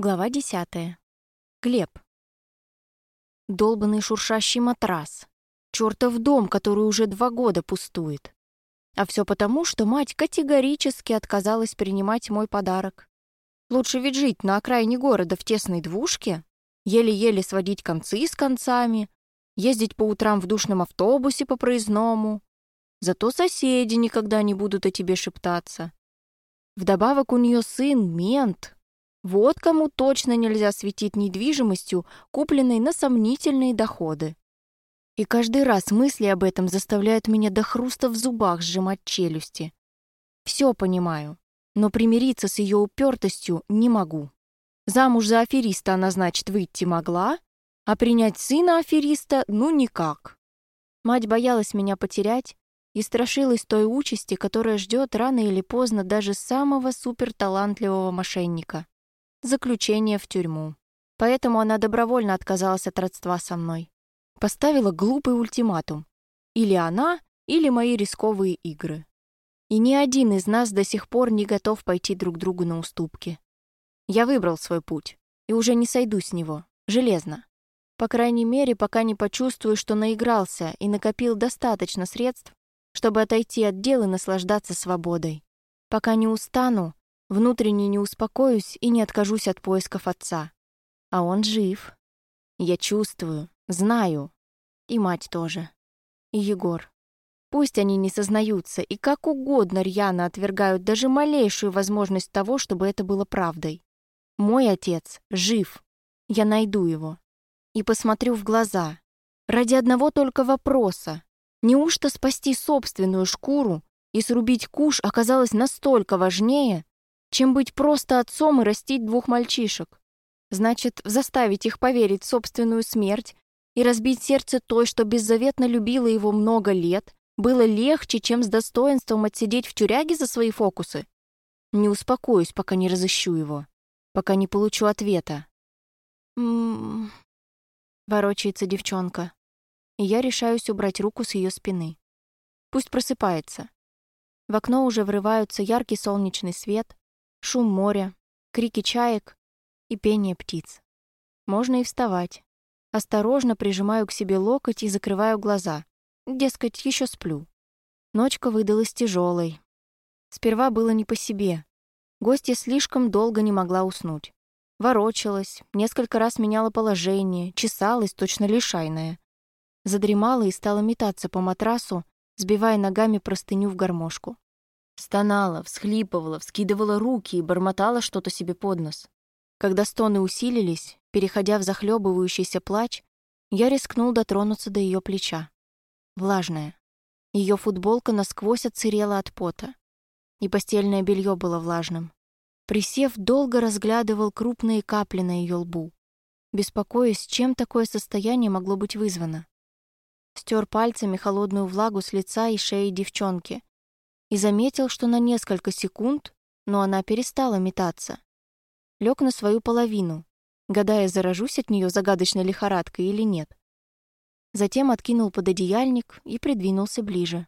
Глава десятая. Глеб. Долбанный шуршащий матрас. Чёртов дом, который уже два года пустует. А все потому, что мать категорически отказалась принимать мой подарок. Лучше ведь жить на окраине города в тесной двушке, еле-еле сводить концы с концами, ездить по утрам в душном автобусе по проездному. Зато соседи никогда не будут о тебе шептаться. Вдобавок у нее сын — мент. Вот кому точно нельзя светить недвижимостью, купленной на сомнительные доходы. И каждый раз мысли об этом заставляют меня до хруста в зубах сжимать челюсти. Все понимаю, но примириться с ее упертостью не могу. Замуж за афериста она, значит, выйти могла, а принять сына афериста ну никак. Мать боялась меня потерять и страшилась той участи, которая ждет рано или поздно даже самого суперталантливого мошенника. Заключение в тюрьму. Поэтому она добровольно отказалась от родства со мной поставила глупый ультиматум. Или она, или мои рисковые игры. И ни один из нас до сих пор не готов пойти друг другу на уступки. Я выбрал свой путь и уже не сойду с него, железно. По крайней мере, пока не почувствую, что наигрался и накопил достаточно средств, чтобы отойти от дел и наслаждаться свободой. Пока не устану, внутренне не успокоюсь и не откажусь от поисков отца. А он жив. Я чувствую, Знаю. И мать тоже. И Егор. Пусть они не сознаются и как угодно рьяно отвергают даже малейшую возможность того, чтобы это было правдой. Мой отец жив. Я найду его. И посмотрю в глаза. Ради одного только вопроса. Неужто спасти собственную шкуру и срубить куш оказалось настолько важнее, чем быть просто отцом и растить двух мальчишек? Значит, заставить их поверить в собственную смерть и разбить сердце той, что беззаветно любила его много лет, было легче, чем с достоинством отсидеть в тюряге за свои фокусы? Не успокоюсь, пока не разыщу его, пока не получу ответа. «М-м-м...» ворочается девчонка, и я решаюсь убрать руку с ее спины. Пусть просыпается. В окно уже врываются яркий солнечный свет, шум моря, крики чаек и пение птиц. Можно и вставать. Осторожно прижимаю к себе локоть и закрываю глаза. Дескать, еще сплю. Ночка выдалась тяжелой. Сперва было не по себе. Гостья слишком долго не могла уснуть. Ворочалась, несколько раз меняла положение, чесалась, точно лишайная. Задремала и стала метаться по матрасу, сбивая ногами простыню в гармошку. Стонала, всхлипывала, вскидывала руки и бормотала что-то себе под нос. Когда стоны усилились, переходя в захлебывающийся плач, я рискнул дотронуться до ее плеча. Влажная. Ее футболка насквозь отсырела от пота. И постельное белье было влажным. Присев, долго разглядывал крупные капли на ее лбу, беспокоясь, чем такое состояние могло быть вызвано. Стер пальцами холодную влагу с лица и шеи девчонки и заметил, что на несколько секунд, но она перестала метаться, лег на свою половину, гадая, заражусь от нее загадочной лихорадкой или нет. Затем откинул пододеяльник и придвинулся ближе.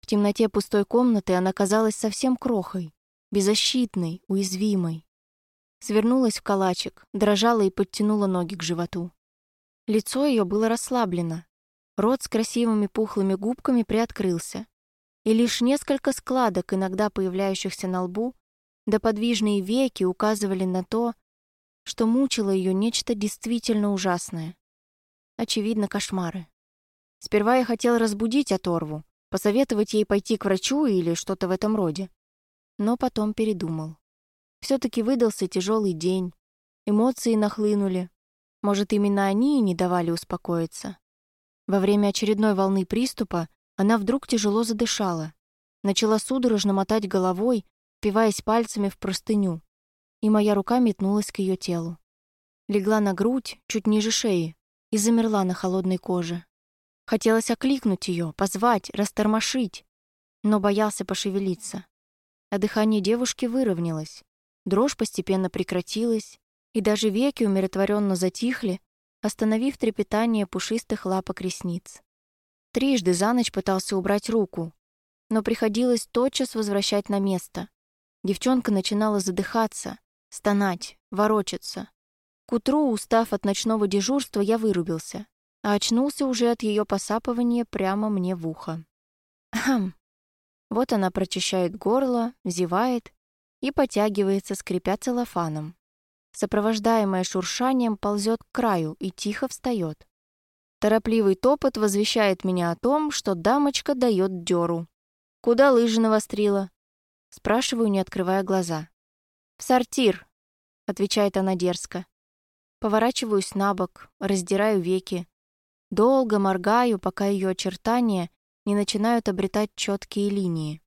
В темноте пустой комнаты она казалась совсем крохой, беззащитной, уязвимой. Свернулась в калачик, дрожала и подтянула ноги к животу. Лицо ее было расслаблено. Рот с красивыми пухлыми губками приоткрылся. И лишь несколько складок, иногда появляющихся на лбу, да подвижные веки указывали на то, что мучило ее нечто действительно ужасное. Очевидно, кошмары. Сперва я хотел разбудить оторву, посоветовать ей пойти к врачу или что-то в этом роде. Но потом передумал. все таки выдался тяжелый день. Эмоции нахлынули. Может, именно они и не давали успокоиться. Во время очередной волны приступа она вдруг тяжело задышала. Начала судорожно мотать головой, впиваясь пальцами в простыню, и моя рука метнулась к ее телу. Легла на грудь, чуть ниже шеи, и замерла на холодной коже. Хотелось окликнуть ее, позвать, растормошить, но боялся пошевелиться. А дыхание девушки выровнялось, дрожь постепенно прекратилась, и даже веки умиротворенно затихли, остановив трепетание пушистых лапок ресниц. Трижды за ночь пытался убрать руку, но приходилось тотчас возвращать на место, Девчонка начинала задыхаться, Стонать, ворочаться. К утру, устав от ночного дежурства, я вырубился, а очнулся уже от ее посапывания прямо мне в ухо. Хм. Вот она прочищает горло, зевает и потягивается, скрипя целлофаном. Сопровождаемая шуршанием ползет к краю и тихо встает. Торопливый топот возвещает меня о том, что дамочка дает дёру. «Куда лыжи навострила?» Спрашиваю, не открывая глаза. «В сортир», — отвечает она дерзко. Поворачиваюсь на бок, раздираю веки. Долго моргаю, пока ее очертания не начинают обретать четкие линии.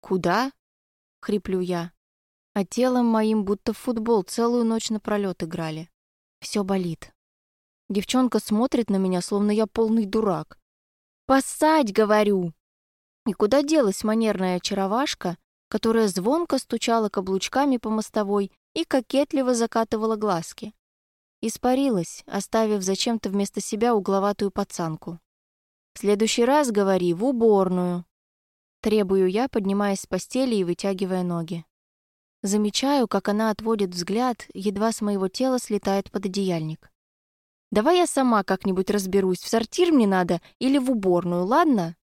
«Куда?» — хриплю я. А телом моим будто в футбол целую ночь напролёт играли. Все болит. Девчонка смотрит на меня, словно я полный дурак. «Посадь!» — говорю. И куда делась манерная очаровашка, которая звонко стучала каблучками по мостовой и кокетливо закатывала глазки? Испарилась, оставив зачем-то вместо себя угловатую пацанку. «В следующий раз говори, в уборную!» Требую я, поднимаясь с постели и вытягивая ноги. Замечаю, как она отводит взгляд, едва с моего тела слетает под одеяльник. «Давай я сама как-нибудь разберусь, в сортир мне надо или в уборную, ладно?»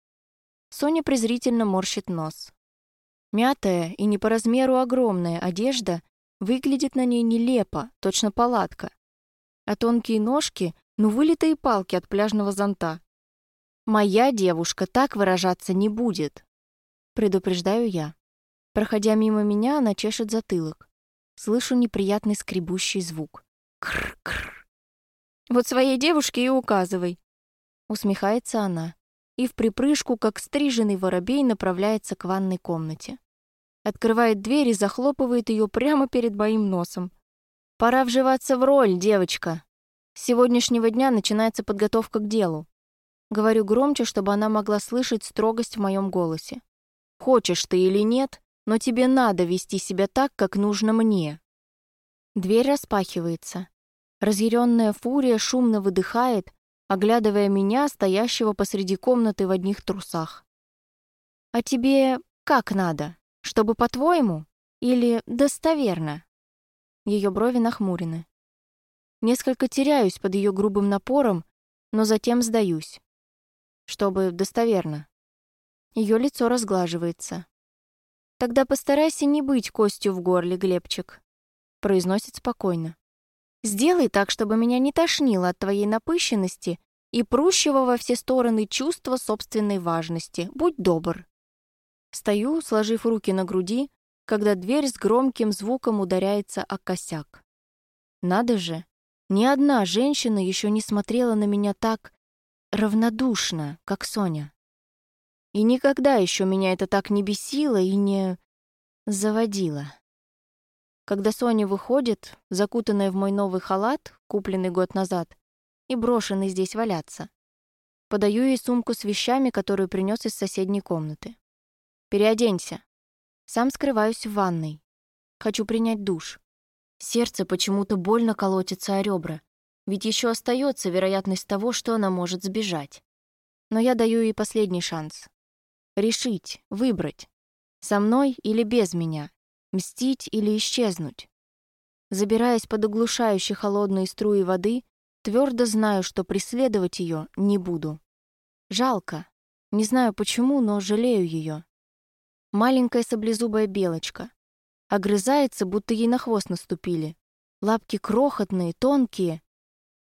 Соня презрительно морщит нос. Мятая и не по размеру огромная одежда выглядит на ней нелепо, точно палатка. А тонкие ножки, ну вылитые палки от пляжного зонта. «Моя девушка так выражаться не будет», — предупреждаю я. Проходя мимо меня, она чешет затылок. Слышу неприятный скребущий звук. Кр-кр. «Вот своей девушке и указывай», — усмехается она. И в припрыжку, как стриженный воробей, направляется к ванной комнате. Открывает дверь и захлопывает ее прямо перед моим носом. «Пора вживаться в роль, девочка. С сегодняшнего дня начинается подготовка к делу». Говорю громче, чтобы она могла слышать строгость в моем голосе. «Хочешь ты или нет, но тебе надо вести себя так, как нужно мне». Дверь распахивается. Разъяренная фурия шумно выдыхает, оглядывая меня, стоящего посреди комнаты в одних трусах. «А тебе как надо? Чтобы по-твоему? Или достоверно?» Ее брови нахмурены. Несколько теряюсь под ее грубым напором, но затем сдаюсь. Чтобы достоверно. Ее лицо разглаживается. «Тогда постарайся не быть костью в горле, Глебчик», — произносит спокойно. «Сделай так, чтобы меня не тошнило от твоей напыщенности и прущего во все стороны чувства собственной важности. Будь добр». Стою, сложив руки на груди, когда дверь с громким звуком ударяется о косяк. Надо же, ни одна женщина еще не смотрела на меня так равнодушно, как Соня. И никогда еще меня это так не бесило и не заводило. Когда Соня выходит, закутанная в мой новый халат, купленный год назад, и брошенный здесь валяться, подаю ей сумку с вещами, которую принес из соседней комнаты. «Переоденься». Сам скрываюсь в ванной. Хочу принять душ. Сердце почему-то больно колотится о ребра, ведь еще остается вероятность того, что она может сбежать. Но я даю ей последний шанс. Решить, выбрать. Со мной или без меня. Мстить или исчезнуть. Забираясь под оглушающие холодные струи воды, твердо знаю, что преследовать ее не буду. Жалко. Не знаю почему, но жалею ее. Маленькая саблезубая белочка. Огрызается, будто ей на хвост наступили. Лапки крохотные, тонкие,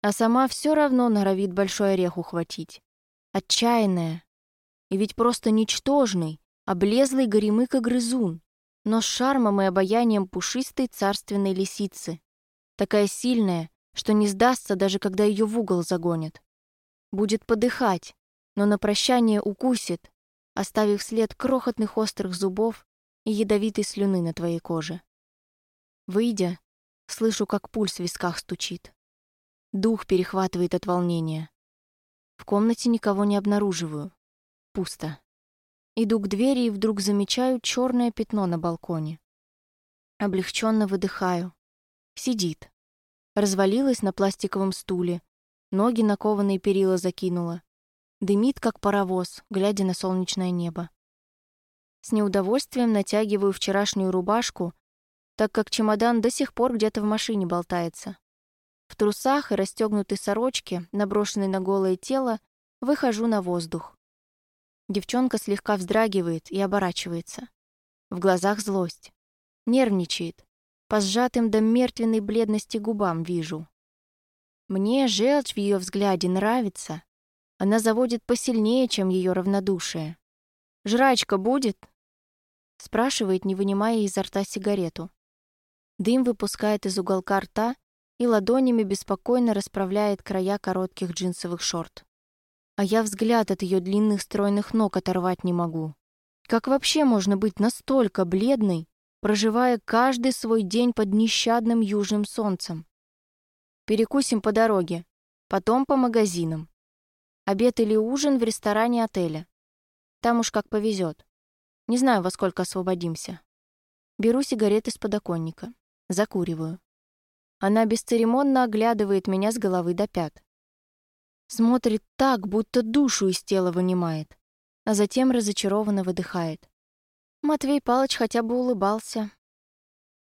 а сама все равно норовит большой орех ухватить. Отчаянная, и ведь просто ничтожный, облезлый горемыка-грызун, но с шармом и обаянием пушистой царственной лисицы. Такая сильная, что не сдастся, даже когда ее в угол загонят. Будет подыхать, но на прощание укусит, оставив след крохотных острых зубов и ядовитой слюны на твоей коже. Выйдя, слышу, как пульс в висках стучит. Дух перехватывает от волнения. В комнате никого не обнаруживаю. Пусто. Иду к двери и вдруг замечаю черное пятно на балконе. Облегченно выдыхаю. Сидит. Развалилась на пластиковом стуле. Ноги на кованые перила закинула. Дымит, как паровоз, глядя на солнечное небо. С неудовольствием натягиваю вчерашнюю рубашку, так как чемодан до сих пор где-то в машине болтается. В трусах и расстегнутой сорочке, наброшенной на голое тело, выхожу на воздух. Девчонка слегка вздрагивает и оборачивается. В глазах злость. Нервничает. По сжатым до мертвенной бледности губам вижу. Мне желчь в ее взгляде нравится. Она заводит посильнее, чем ее равнодушие. «Жрачка будет?» Спрашивает, не вынимая изо рта сигарету. Дым выпускает из уголка рта и ладонями беспокойно расправляет края коротких джинсовых шорт. А я взгляд от ее длинных стройных ног оторвать не могу. Как вообще можно быть настолько бледной, проживая каждый свой день под нещадным южным солнцем? Перекусим по дороге, потом по магазинам. Обед или ужин в ресторане отеля. Там уж как повезет. Не знаю, во сколько освободимся. Беру сигареты с подоконника. Закуриваю. Она бесцеремонно оглядывает меня с головы до пят. Смотрит так, будто душу из тела вынимает, а затем разочарованно выдыхает. Матвей Палыч хотя бы улыбался.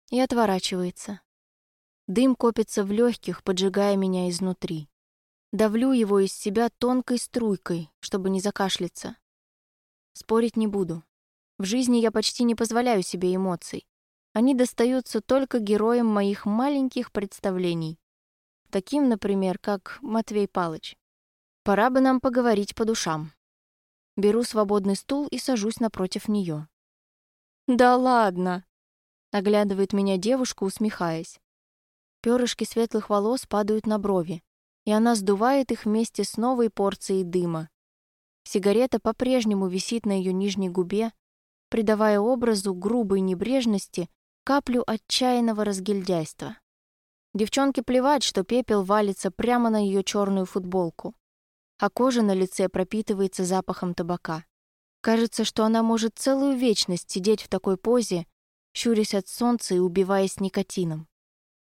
И отворачивается. Дым копится в легких, поджигая меня изнутри. Давлю его из себя тонкой струйкой, чтобы не закашляться. Спорить не буду. В жизни я почти не позволяю себе эмоций. Они достаются только героям моих маленьких представлений. Таким, например, как Матвей Палыч. Пора бы нам поговорить по душам. Беру свободный стул и сажусь напротив нее. «Да ладно!» — оглядывает меня девушка, усмехаясь. Перышки светлых волос падают на брови, и она сдувает их вместе с новой порцией дыма. Сигарета по-прежнему висит на ее нижней губе, придавая образу грубой небрежности каплю отчаянного разгильдяйства. Девчонке плевать, что пепел валится прямо на ее черную футболку, а кожа на лице пропитывается запахом табака. Кажется, что она может целую вечность сидеть в такой позе, щурясь от солнца и убиваясь никотином.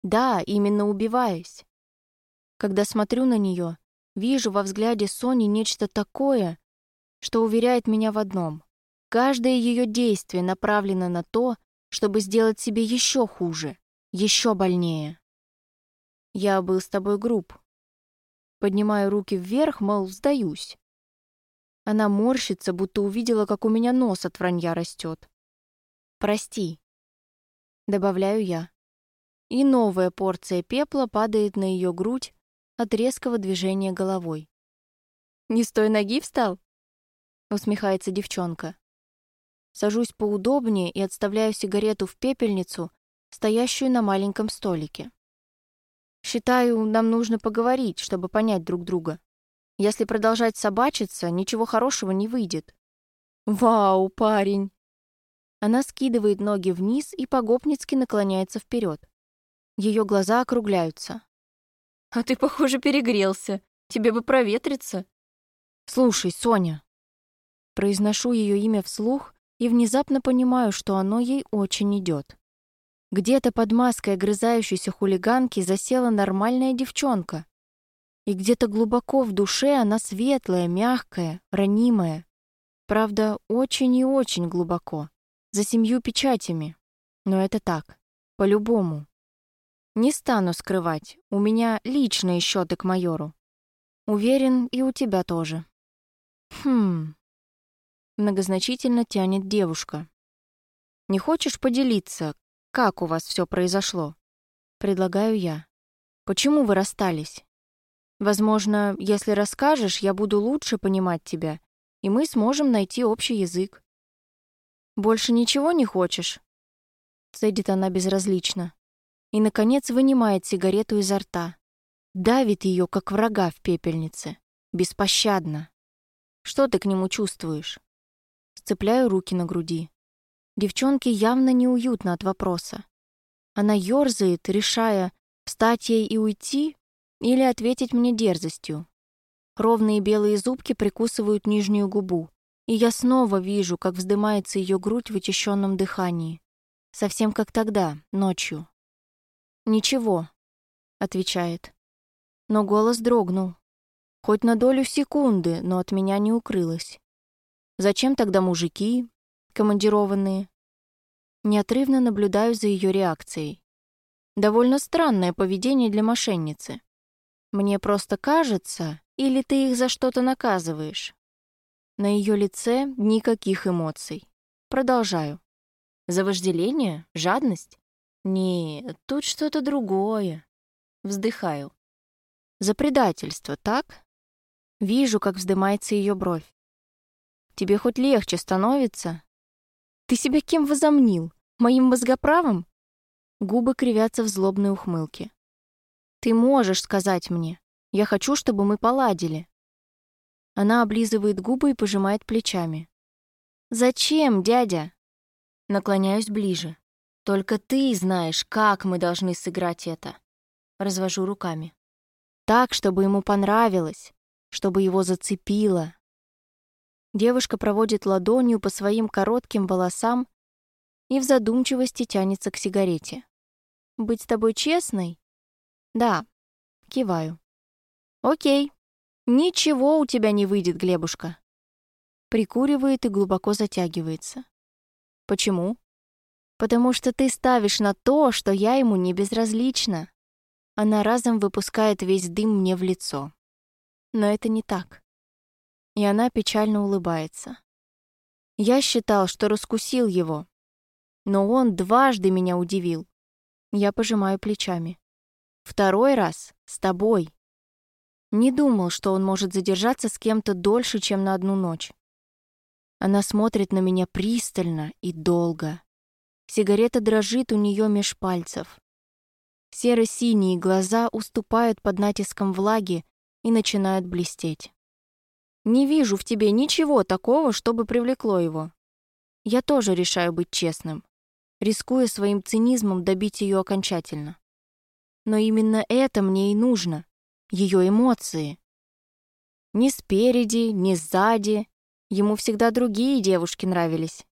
Да, именно убиваясь. Когда смотрю на нее, вижу во взгляде Сони нечто такое, что уверяет меня в одном. Каждое ее действие направлено на то, чтобы сделать себе еще хуже, еще больнее. Я был с тобой груб. Поднимаю руки вверх, мол, сдаюсь. Она морщится, будто увидела, как у меня нос от вранья растет. «Прости», — добавляю я. И новая порция пепла падает на ее грудь от резкого движения головой. «Не с той ноги встал?» — усмехается девчонка. Сажусь поудобнее и отставляю сигарету в пепельницу, стоящую на маленьком столике. Считаю, нам нужно поговорить, чтобы понять друг друга. Если продолжать собачиться, ничего хорошего не выйдет. Вау, парень! Она скидывает ноги вниз и погопницки наклоняется вперед. Ее глаза округляются. «А ты, похоже, перегрелся. Тебе бы проветриться». «Слушай, Соня». Произношу ее имя вслух, и внезапно понимаю, что оно ей очень идет. Где-то под маской огрызающейся хулиганки засела нормальная девчонка. И где-то глубоко в душе она светлая, мягкая, ранимая. Правда, очень и очень глубоко. За семью печатями. Но это так, по-любому. Не стану скрывать, у меня личные счеты к майору. Уверен, и у тебя тоже. Хм, Многозначительно тянет девушка. «Не хочешь поделиться, как у вас все произошло?» Предлагаю я. «Почему вы расстались? Возможно, если расскажешь, я буду лучше понимать тебя, и мы сможем найти общий язык». «Больше ничего не хочешь?» Цедит она безразлично. И, наконец, вынимает сигарету изо рта. Давит ее, как врага в пепельнице. Беспощадно. Что ты к нему чувствуешь? сцепляю руки на груди. Девчонке явно неуютно от вопроса. Она ёрзает, решая, встать ей и уйти или ответить мне дерзостью. Ровные белые зубки прикусывают нижнюю губу, и я снова вижу, как вздымается ее грудь в учащенном дыхании. Совсем как тогда, ночью. «Ничего», — отвечает. Но голос дрогнул. Хоть на долю секунды, но от меня не укрылось. Зачем тогда мужики, командированные? Неотрывно наблюдаю за ее реакцией. Довольно странное поведение для мошенницы. Мне просто кажется, или ты их за что-то наказываешь? На ее лице никаких эмоций. Продолжаю. За вожделение? Жадность? Нет, тут что-то другое. Вздыхаю. За предательство, так? Вижу, как вздымается ее бровь. Тебе хоть легче становится? Ты себя кем возомнил? Моим мозгоправом? Губы кривятся в злобной ухмылке. Ты можешь сказать мне. Я хочу, чтобы мы поладили. Она облизывает губы и пожимает плечами. «Зачем, дядя?» Наклоняюсь ближе. «Только ты знаешь, как мы должны сыграть это». Развожу руками. Так, чтобы ему понравилось, чтобы его зацепило. Девушка проводит ладонью по своим коротким волосам и в задумчивости тянется к сигарете. «Быть с тобой честной?» «Да», — киваю. «Окей. Ничего у тебя не выйдет, Глебушка». Прикуривает и глубоко затягивается. «Почему?» «Потому что ты ставишь на то, что я ему не безразлична». Она разом выпускает весь дым мне в лицо. Но это не так. И она печально улыбается. Я считал, что раскусил его. Но он дважды меня удивил. Я пожимаю плечами. Второй раз с тобой. Не думал, что он может задержаться с кем-то дольше, чем на одну ночь. Она смотрит на меня пристально и долго. Сигарета дрожит у нее меж пальцев. Серо-синие глаза уступают под натиском влаги и начинают блестеть. Не вижу в тебе ничего такого, чтобы привлекло его. Я тоже решаю быть честным, рискуя своим цинизмом добить ее окончательно. Но именно это мне и нужно ее эмоции. Ни спереди, ни сзади. Ему всегда другие девушки нравились.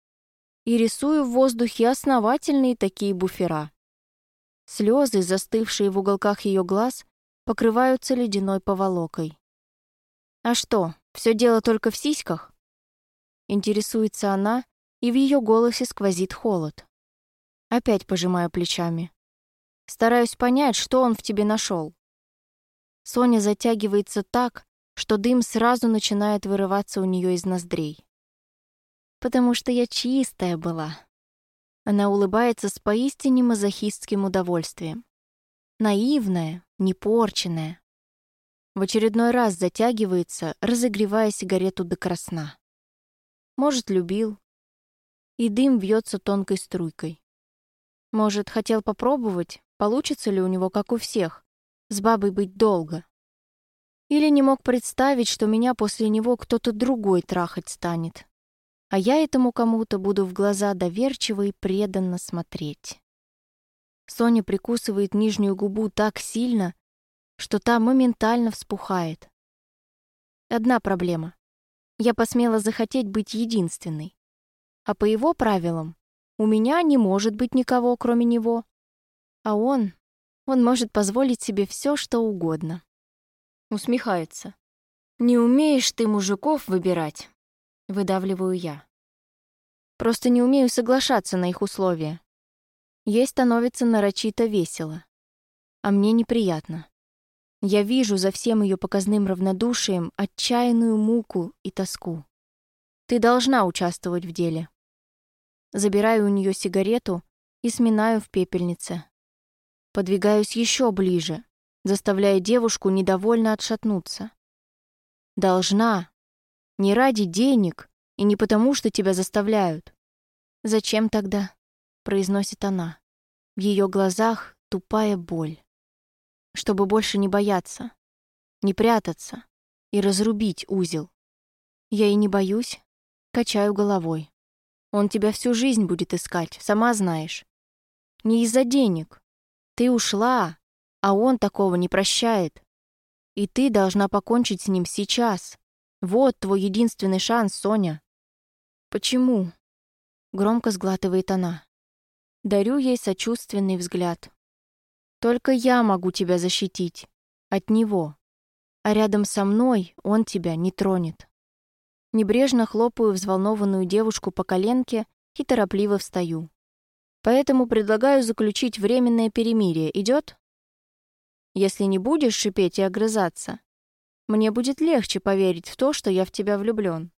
И рисую в воздухе основательные такие буфера. Слезы, застывшие в уголках ее глаз, покрываются ледяной поволокой. «А что, все дело только в сиськах?» Интересуется она, и в ее голосе сквозит холод. Опять пожимаю плечами. Стараюсь понять, что он в тебе нашел. Соня затягивается так, что дым сразу начинает вырываться у нее из ноздрей. «Потому что я чистая была». Она улыбается с поистине мазохистским удовольствием. Наивная, непорченная. В очередной раз затягивается, разогревая сигарету до красна. Может, любил. И дым вьется тонкой струйкой. Может, хотел попробовать, получится ли у него, как у всех, с бабой быть долго. Или не мог представить, что меня после него кто-то другой трахать станет. А я этому кому-то буду в глаза доверчиво и преданно смотреть. Соня прикусывает нижнюю губу так сильно, что та моментально вспухает. Одна проблема. Я посмела захотеть быть единственной. А по его правилам, у меня не может быть никого, кроме него. А он он может позволить себе все, что угодно. Усмехается. «Не умеешь ты мужиков выбирать», — выдавливаю я. Просто не умею соглашаться на их условия. Ей становится нарочито весело. А мне неприятно. Я вижу за всем ее показным равнодушием отчаянную муку и тоску. Ты должна участвовать в деле. Забираю у нее сигарету и сминаю в пепельнице. Подвигаюсь еще ближе, заставляя девушку недовольно отшатнуться. Должна. Не ради денег и не потому, что тебя заставляют. Зачем тогда? произносит она. В ее глазах тупая боль. Чтобы больше не бояться, не прятаться и разрубить узел. Я и не боюсь, качаю головой. Он тебя всю жизнь будет искать, сама знаешь. Не из-за денег, ты ушла, а он такого не прощает. И ты должна покончить с ним сейчас. Вот твой единственный шанс, Соня. Почему? Громко сглатывает она. Дарю ей сочувственный взгляд. Только я могу тебя защитить. От него. А рядом со мной он тебя не тронет. Небрежно хлопаю взволнованную девушку по коленке и торопливо встаю. Поэтому предлагаю заключить временное перемирие. Идет? Если не будешь шипеть и огрызаться, мне будет легче поверить в то, что я в тебя влюблен.